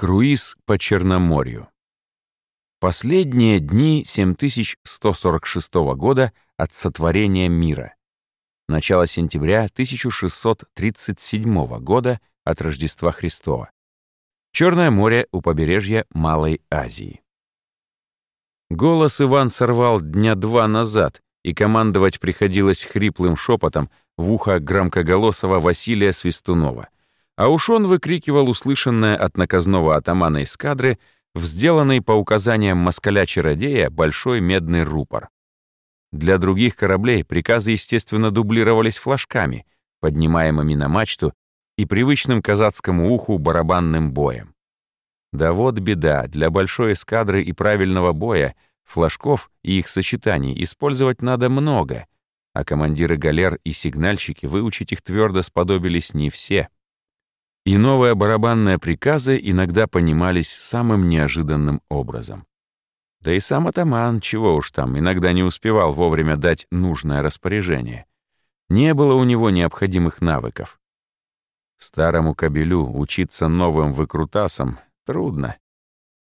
Круиз по Черноморью. Последние дни 7146 года от сотворения мира. Начало сентября 1637 года от Рождества Христова. Черное море у побережья Малой Азии. Голос Иван сорвал дня два назад, и командовать приходилось хриплым шепотом в ухо громкоголосого Василия Свистунова — а уж он выкрикивал услышанное от наказного атамана эскадры в сделанный по указаниям москаля-чародея большой медный рупор. Для других кораблей приказы, естественно, дублировались флажками, поднимаемыми на мачту и привычным казацкому уху барабанным боем. Да вот беда, для большой эскадры и правильного боя флажков и их сочетаний использовать надо много, а командиры галер и сигнальщики выучить их твердо сподобились не все — и новые барабанные приказы иногда понимались самым неожиданным образом. Да и сам атаман, чего уж там, иногда не успевал вовремя дать нужное распоряжение. Не было у него необходимых навыков. Старому кобелю учиться новым выкрутасам трудно.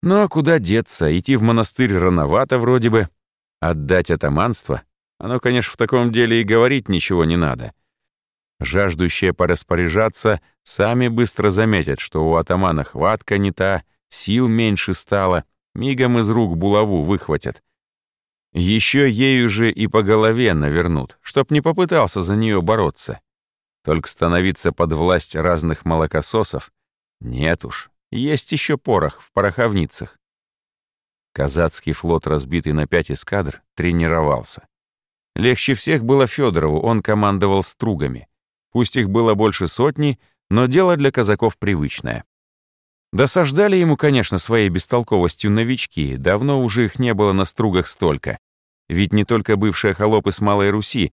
Ну а куда деться, идти в монастырь рановато вроде бы. Отдать атаманство? Оно, конечно, в таком деле и говорить ничего не надо. Жаждущие пораспоряжаться сами быстро заметят, что у атамана хватка не та, сил меньше стало, мигом из рук булаву выхватят. Еще ею же и по голове навернут, чтоб не попытался за нее бороться. Только становиться под власть разных молокососов нет уж, есть еще порох в пороховницах. Казацкий флот, разбитый на пять эскадр, тренировался. Легче всех было Федорову, он командовал стругами. Пусть их было больше сотни, но дело для казаков привычное. Досаждали ему, конечно, своей бестолковостью новички, давно уже их не было на стругах столько. Ведь не только бывшие холопы с Малой Руси,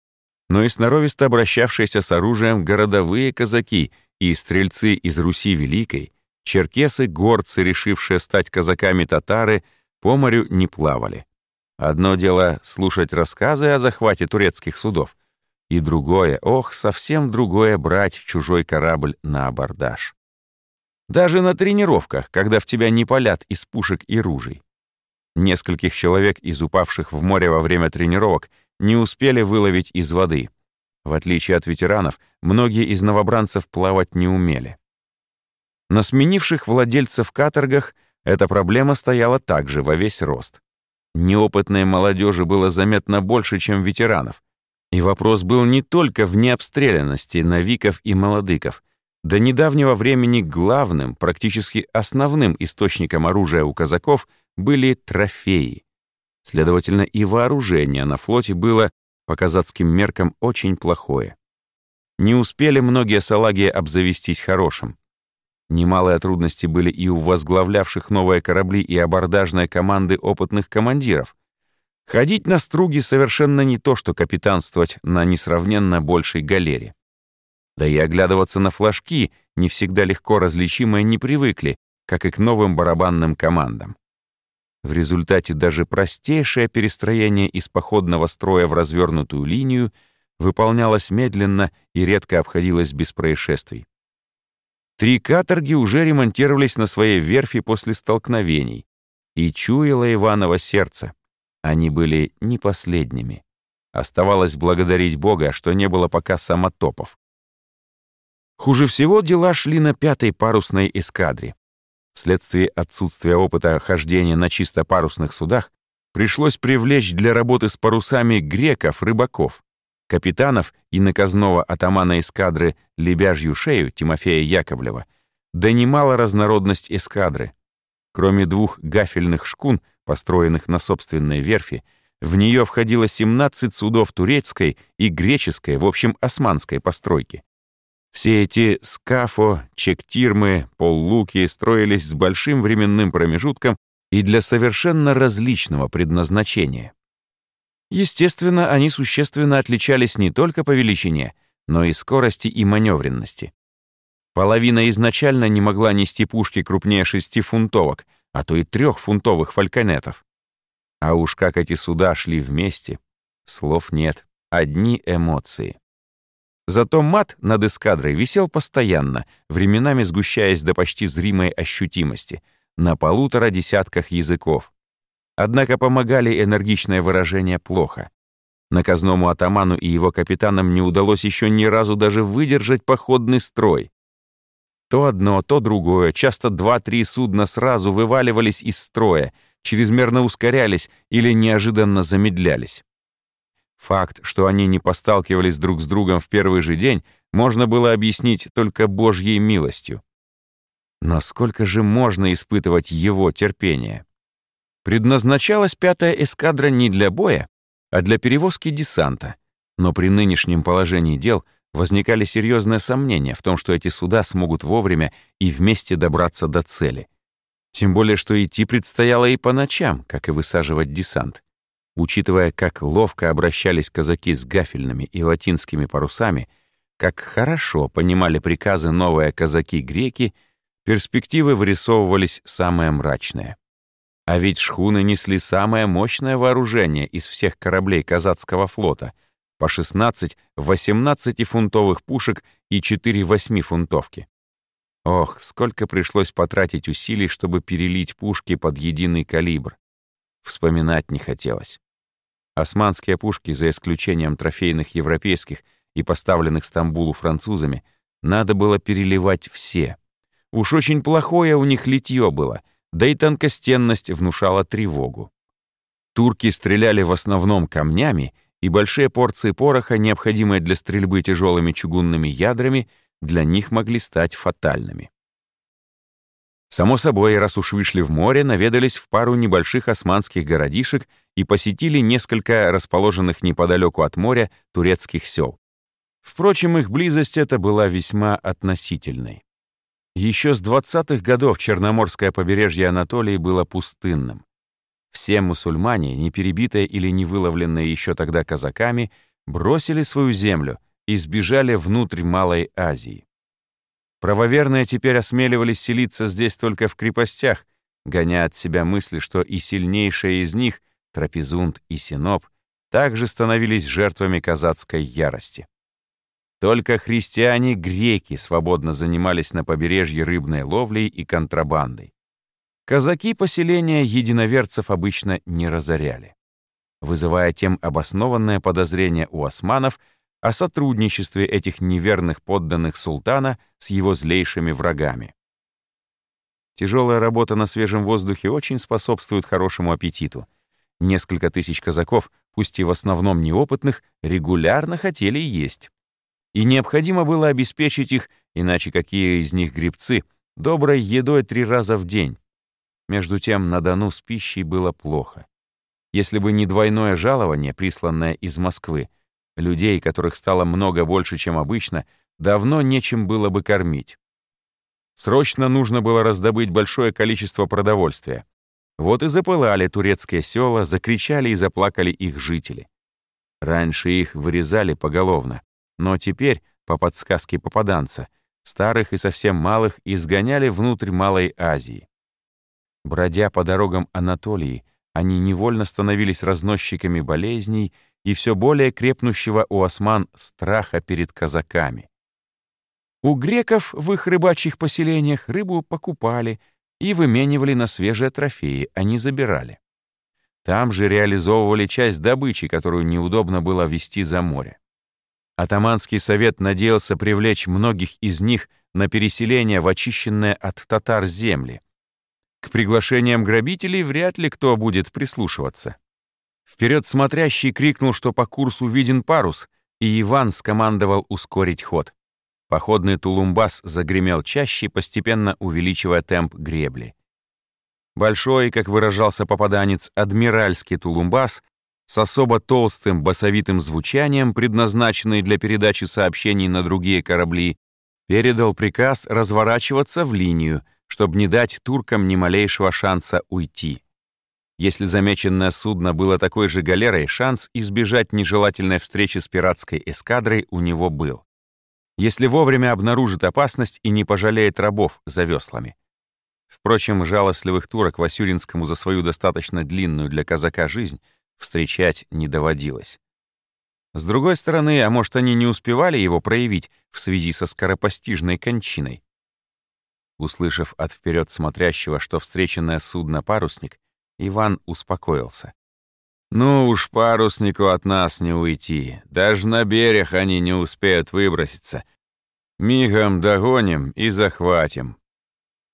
но и сноровисто обращавшиеся с оружием городовые казаки и стрельцы из Руси Великой, черкесы, горцы, решившие стать казаками татары, по морю не плавали. Одно дело слушать рассказы о захвате турецких судов, и другое, ох, совсем другое брать чужой корабль на абордаж. Даже на тренировках, когда в тебя не палят из пушек и ружей. Нескольких человек из упавших в море во время тренировок не успели выловить из воды. В отличие от ветеранов, многие из новобранцев плавать не умели. На сменивших владельцев каторгах эта проблема стояла также во весь рост. Неопытной молодежи было заметно больше, чем ветеранов, и вопрос был не только в необстрелянности новиков и молодыков. До недавнего времени главным, практически основным источником оружия у казаков были трофеи. Следовательно, и вооружение на флоте было, по казацким меркам, очень плохое. Не успели многие салаги обзавестись хорошим. Немалые трудности были и у возглавлявших новые корабли и абордажные команды опытных командиров, Ходить на струги совершенно не то, что капитанствовать на несравненно большей галере. Да и оглядываться на флажки, не всегда легко различимые, не привыкли, как и к новым барабанным командам. В результате даже простейшее перестроение из походного строя в развернутую линию выполнялось медленно и редко обходилось без происшествий. Три каторги уже ремонтировались на своей верфи после столкновений, и чуяло Иваново сердце. Они были не последними. Оставалось благодарить Бога, что не было пока самотопов. Хуже всего дела шли на пятой парусной эскадре. Вследствие отсутствия опыта хождения на чисто парусных судах пришлось привлечь для работы с парусами греков-рыбаков, капитанов и наказного атамана эскадры «Лебяжью шею» Тимофея Яковлева, да немало разнородность эскадры. Кроме двух гафельных шкун, построенных на собственной верфи, в нее входило 17 судов турецкой и греческой, в общем, османской постройки. Все эти скафо, чектирмы, поллуки строились с большим временным промежутком и для совершенно различного предназначения. Естественно, они существенно отличались не только по величине, но и скорости и маневренности. Половина изначально не могла нести пушки крупнее шестифунтовок — а то и трехфунтовых фальконетов. А уж как эти суда шли вместе, слов нет, одни эмоции. Зато мат над эскадрой висел постоянно, временами сгущаясь до почти зримой ощутимости, на полутора десятках языков. Однако помогали энергичное выражение плохо. Наказному атаману и его капитанам не удалось еще ни разу даже выдержать походный строй. То одно, то другое, часто два-три судна сразу вываливались из строя, чрезмерно ускорялись или неожиданно замедлялись. Факт, что они не посталкивались друг с другом в первый же день, можно было объяснить только Божьей милостью. Но сколько же можно испытывать его терпение? Предназначалась пятая эскадра не для боя, а для перевозки десанта. Но при нынешнем положении дел возникали серьезные сомнения в том, что эти суда смогут вовремя и вместе добраться до цели. Тем более, что идти предстояло и по ночам, как и высаживать десант. Учитывая, как ловко обращались казаки с гафельными и латинскими парусами, как хорошо понимали приказы новые казаки-греки, перспективы вырисовывались самые мрачные. А ведь шхуны несли самое мощное вооружение из всех кораблей казацкого флота — по 16 18-фунтовых пушек и 4 8-фунтовки. Ох, сколько пришлось потратить усилий, чтобы перелить пушки под единый калибр. Вспоминать не хотелось. Османские пушки, за исключением трофейных европейских и поставленных Стамбулу французами, надо было переливать все. Уж очень плохое у них литье было, да и тонкостенность внушала тревогу. Турки стреляли в основном камнями, и большие порции пороха, необходимые для стрельбы тяжелыми чугунными ядрами, для них могли стать фатальными. Само собой, раз уж вышли в море, наведались в пару небольших османских городишек и посетили несколько расположенных неподалеку от моря турецких сел. Впрочем, их близость эта была весьма относительной. Еще с 20-х годов Черноморское побережье Анатолии было пустынным. Все мусульмане, не перебитые или не выловленные еще тогда казаками, бросили свою землю и сбежали внутрь Малой Азии. Правоверные теперь осмеливались селиться здесь только в крепостях, гоня от себя мысли, что и сильнейшие из них, Трапезунд и Синоп, также становились жертвами казацкой ярости. Только христиане-греки свободно занимались на побережье рыбной ловлей и контрабандой. Казаки поселения единоверцев обычно не разоряли, вызывая тем обоснованное подозрение у османов о сотрудничестве этих неверных подданных султана с его злейшими врагами. Тяжелая работа на свежем воздухе очень способствует хорошему аппетиту. Несколько тысяч казаков, пусть и в основном неопытных, регулярно хотели есть. И необходимо было обеспечить их, иначе какие из них грибцы, доброй едой три раза в день. Между тем на Дону с пищей было плохо. Если бы не двойное жалование, присланное из Москвы, Людей, которых стало много больше, чем обычно, давно нечем было бы кормить. Срочно нужно было раздобыть большое количество продовольствия. Вот и запылали турецкие села, закричали и заплакали их жители. Раньше их вырезали поголовно, но теперь, по подсказке попаданца, старых и совсем малых изгоняли внутрь Малой Азии. Бродя по дорогам Анатолии, они невольно становились разносчиками болезней и все более крепнущего у осман страха перед казаками. У греков в их рыбачьих поселениях рыбу покупали и выменивали на свежие трофеи, а не забирали. Там же реализовывали часть добычи, которую неудобно было вести за море. Атаманский совет надеялся привлечь многих из них на переселение в очищенные от татар земли. К приглашениям грабителей вряд ли кто будет прислушиваться. Вперед смотрящий крикнул, что по курсу виден парус, и Иван скомандовал ускорить ход. Походный тулумбас загремел чаще, постепенно увеличивая темп гребли. Большой, как выражался попаданец, адмиральский тулумбас с особо толстым басовитым звучанием, предназначенный для передачи сообщений на другие корабли, передал приказ разворачиваться в линию, чтобы не дать туркам ни малейшего шанса уйти. Если замеченное судно было такой же галерой, шанс избежать нежелательной встречи с пиратской эскадрой у него был. Если вовремя обнаружит опасность и не пожалеет рабов за веслами. Впрочем, жалостливых турок Васюринскому за свою достаточно длинную для казака жизнь встречать не доводилось. С другой стороны, а может, они не успевали его проявить в связи со скоропостижной кончиной? Услышав от вперед смотрящего, что встреченное судно парусник, Иван успокоился. «Ну уж паруснику от нас не уйти. Даже на берег они не успеют выброситься. Мигом догоним и захватим».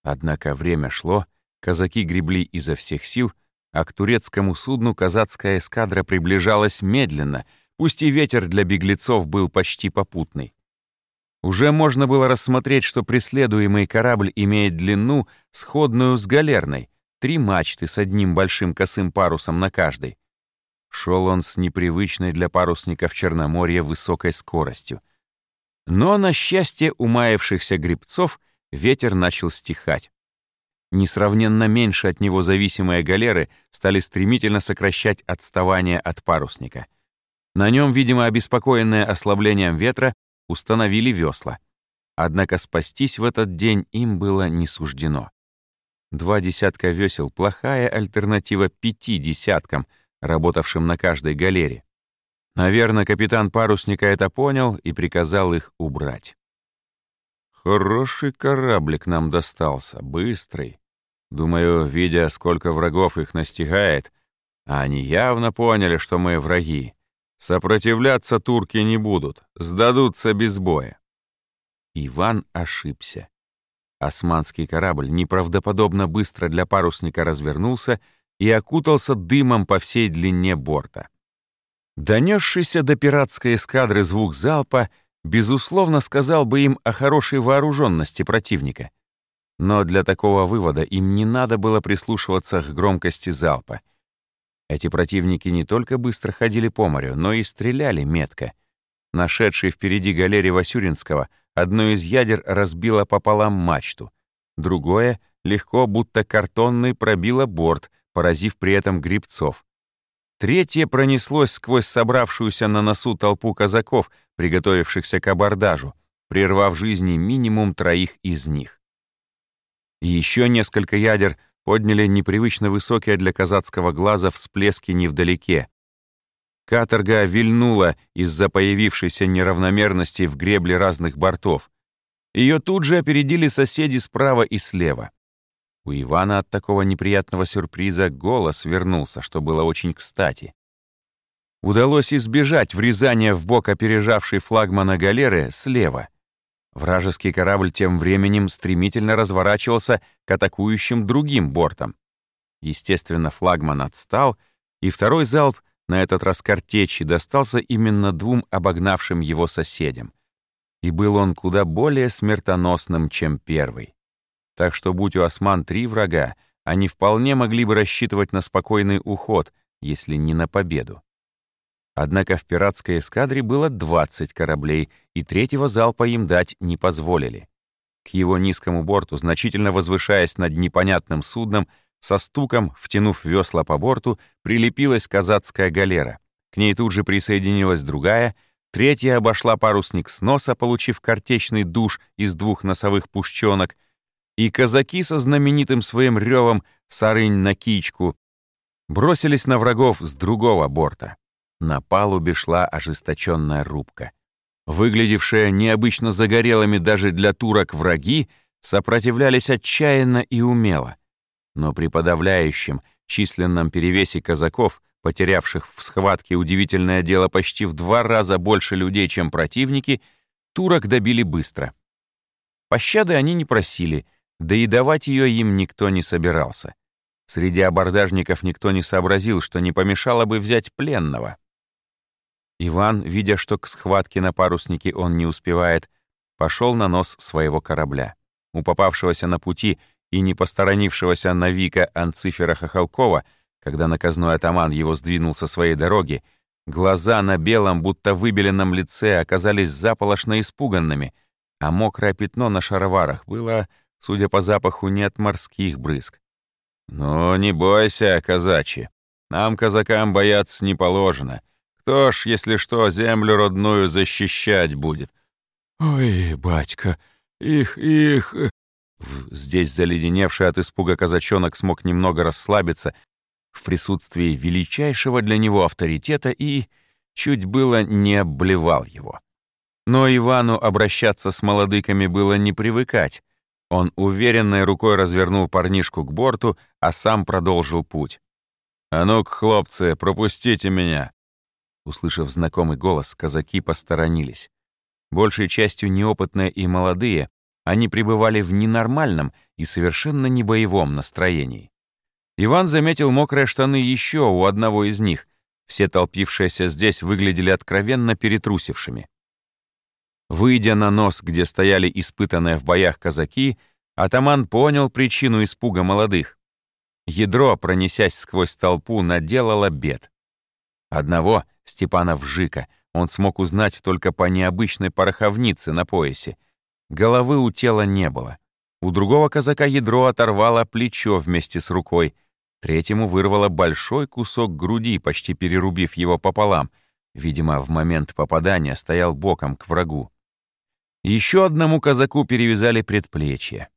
Однако время шло, казаки гребли изо всех сил, а к турецкому судну казацкая эскадра приближалась медленно, пусть и ветер для беглецов был почти попутный. Уже можно было рассмотреть, что преследуемый корабль имеет длину, сходную с галерной, три мачты с одним большим косым парусом на каждой. Шел он с непривычной для парусников Черноморья высокой скоростью. Но, на счастье умаявшихся грибцов, ветер начал стихать. Несравненно меньше от него зависимые галеры стали стремительно сокращать отставание от парусника. На нем, видимо, обеспокоенные ослаблением ветра, установили весла. Однако спастись в этот день им было не суждено. Два десятка весел — плохая альтернатива пяти десяткам — работавшим на каждой галере. Наверное, капитан парусника это понял и приказал их убрать. Хороший кораблик нам достался, быстрый. Думаю, видя, сколько врагов их настигает, они явно поняли, что мы враги. Сопротивляться турки не будут, сдадутся без боя. Иван ошибся. Османский корабль неправдоподобно быстро для парусника развернулся и окутался дымом по всей длине борта. Донесшийся до пиратской эскадры звук залпа, безусловно, сказал бы им о хорошей вооруженности противника. Но для такого вывода им не надо было прислушиваться к громкости залпа. Эти противники не только быстро ходили по морю, но и стреляли метко. Нашедший впереди галере Васюринского одно из ядер разбило пополам мачту, другое легко, будто картонный, пробило борт, поразив при этом грибцов. Третье пронеслось сквозь собравшуюся на носу толпу казаков, приготовившихся к абордажу, прервав жизни минимум троих из них. Еще несколько ядер подняли непривычно высокие для казацкого глаза всплески невдалеке. Каторга вильнула из-за появившейся неравномерности в гребле разных бортов. Ее тут же опередили соседи справа и слева. У Ивана от такого неприятного сюрприза голос вернулся, что было очень кстати. Удалось избежать врезания в бок опережавшей флагмана галеры слева. Вражеский корабль тем временем стремительно разворачивался к атакующим другим бортам. Естественно, флагман отстал, и второй залп, на этот раз картечи, достался именно двум обогнавшим его соседям. И был он куда более смертоносным, чем первый. Так что, будь у осман три врага, они вполне могли бы рассчитывать на спокойный уход, если не на победу. Однако в пиратской эскадре было 20 кораблей, и третьего залпа им дать не позволили. К его низкому борту, значительно возвышаясь над непонятным судном, со стуком, втянув весла по борту, прилепилась казацкая галера. К ней тут же присоединилась другая, третья обошла парусник с носа, получив картечный душ из двух носовых пушченок, и казаки со знаменитым своим ревом «Сарынь на кичку» бросились на врагов с другого борта. На палубе шла ожесточенная рубка. Выглядевшие необычно загорелыми даже для турок враги сопротивлялись отчаянно и умело. Но при подавляющем численном перевесе казаков, потерявших в схватке удивительное дело почти в два раза больше людей, чем противники, турок добили быстро. Пощады они не просили — да и давать ее им никто не собирался. Среди абордажников никто не сообразил, что не помешало бы взять пленного. Иван, видя, что к схватке на паруснике он не успевает, пошел на нос своего корабля. У попавшегося на пути и не посторонившегося Навика Анцифера Хохолкова, когда наказной атаман его сдвинул со своей дороги, глаза на белом, будто выбеленном лице оказались заполошно испуганными, а мокрое пятно на шароварах было Судя по запаху, не от морских брызг. «Ну, не бойся, казачи. Нам, казакам, бояться не положено. Кто ж, если что, землю родную защищать будет?» «Ой, батька, их, их...» Здесь заледеневший от испуга казачонок смог немного расслабиться в присутствии величайшего для него авторитета и чуть было не обблевал его. Но Ивану обращаться с молодыками было не привыкать. Он уверенной рукой развернул парнишку к борту, а сам продолжил путь. «А ну-ка, хлопцы, пропустите меня!» Услышав знакомый голос, казаки посторонились. Большей частью неопытные и молодые, они пребывали в ненормальном и совершенно не боевом настроении. Иван заметил мокрые штаны еще у одного из них. Все толпившиеся здесь выглядели откровенно перетрусившими. Выйдя на нос, где стояли испытанные в боях казаки, атаман понял причину испуга молодых. Ядро, пронесясь сквозь толпу, наделало бед. Одного, Степана Вжика, он смог узнать только по необычной пороховнице на поясе. Головы у тела не было. У другого казака ядро оторвало плечо вместе с рукой. Третьему вырвало большой кусок груди, почти перерубив его пополам. Видимо, в момент попадания стоял боком к врагу. Еще одному казаку перевязали предплечье.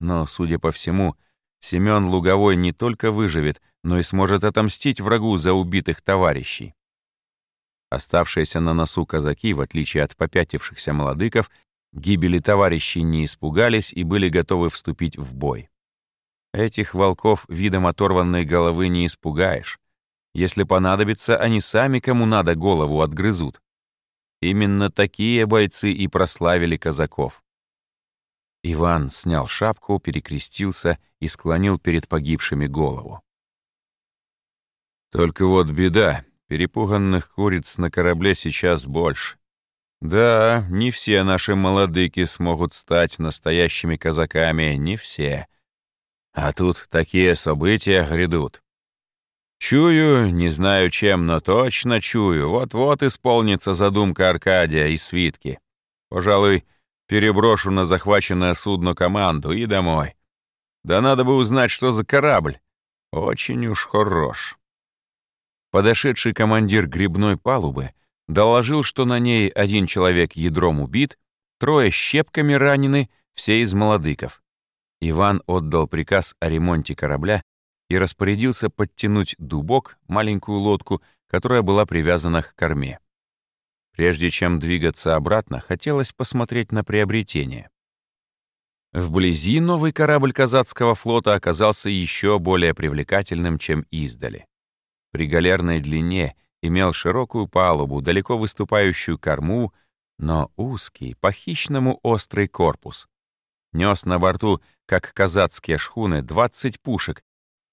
Но, судя по всему, Семен Луговой не только выживет, но и сможет отомстить врагу за убитых товарищей. Оставшиеся на носу казаки, в отличие от попятившихся молодыков, гибели товарищей не испугались и были готовы вступить в бой. Этих волков видом оторванной головы не испугаешь. Если понадобится, они сами кому надо голову отгрызут. Именно такие бойцы и прославили казаков. Иван снял шапку, перекрестился и склонил перед погибшими голову. «Только вот беда, перепуганных куриц на корабле сейчас больше. Да, не все наши молодыки смогут стать настоящими казаками, не все. А тут такие события грядут. Чую, не знаю чем, но точно чую, вот-вот исполнится задумка Аркадия и свитки. Пожалуй, переброшу на захваченное судно команду и домой. Да надо бы узнать, что за корабль. Очень уж хорош. Подошедший командир грибной палубы доложил, что на ней один человек ядром убит, трое щепками ранены, все из молодыков. Иван отдал приказ о ремонте корабля и распорядился подтянуть дубок, маленькую лодку, которая была привязана к корме. Прежде чем двигаться обратно, хотелось посмотреть на приобретение. Вблизи новый корабль казацкого флота оказался еще более привлекательным, чем издали. При галерной длине имел широкую палубу, далеко выступающую корму, но узкий, по-хищному острый корпус. Нес на борту, как казацкие шхуны, 20 пушек,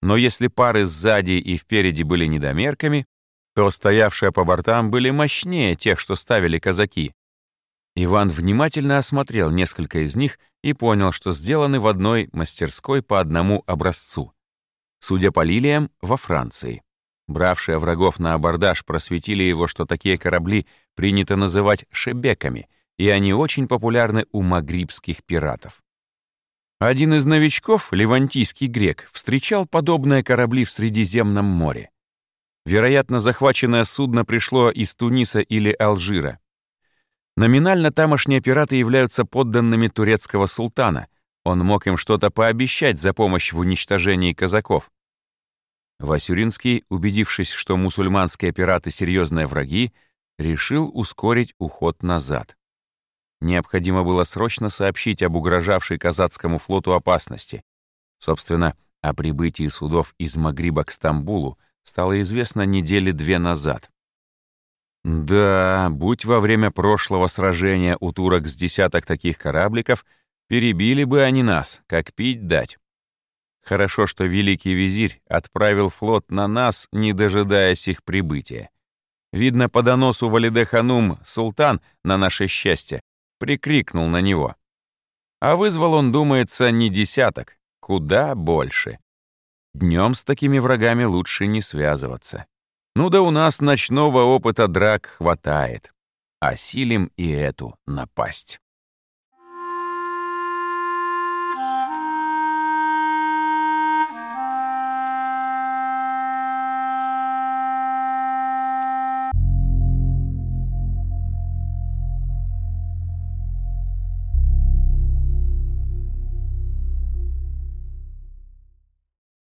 но если пары сзади и впереди были недомерками, то стоявшие по бортам были мощнее тех, что ставили казаки. Иван внимательно осмотрел несколько из них и понял, что сделаны в одной мастерской по одному образцу. Судя по лилиям, во Франции. Бравшие врагов на абордаж просветили его, что такие корабли принято называть шебеками, и они очень популярны у магрибских пиратов. Один из новичков, левантийский грек, встречал подобные корабли в Средиземном море. Вероятно, захваченное судно пришло из Туниса или Алжира. Номинально тамошние пираты являются подданными турецкого султана. Он мог им что-то пообещать за помощь в уничтожении казаков. Васюринский, убедившись, что мусульманские пираты — серьезные враги, решил ускорить уход назад. Необходимо было срочно сообщить об угрожавшей казацкому флоту опасности. Собственно, о прибытии судов из Магриба к Стамбулу стало известно недели две назад. Да, будь во время прошлого сражения у турок с десяток таких корабликов, перебили бы они нас, как пить дать. Хорошо, что великий визирь отправил флот на нас, не дожидаясь их прибытия. Видно, по доносу Валиде Ханум султан, на наше счастье, прикрикнул на него. А вызвал он, думается, не десяток, куда больше. Днем с такими врагами лучше не связываться. Ну да у нас ночного опыта драк хватает. Осилим и эту напасть.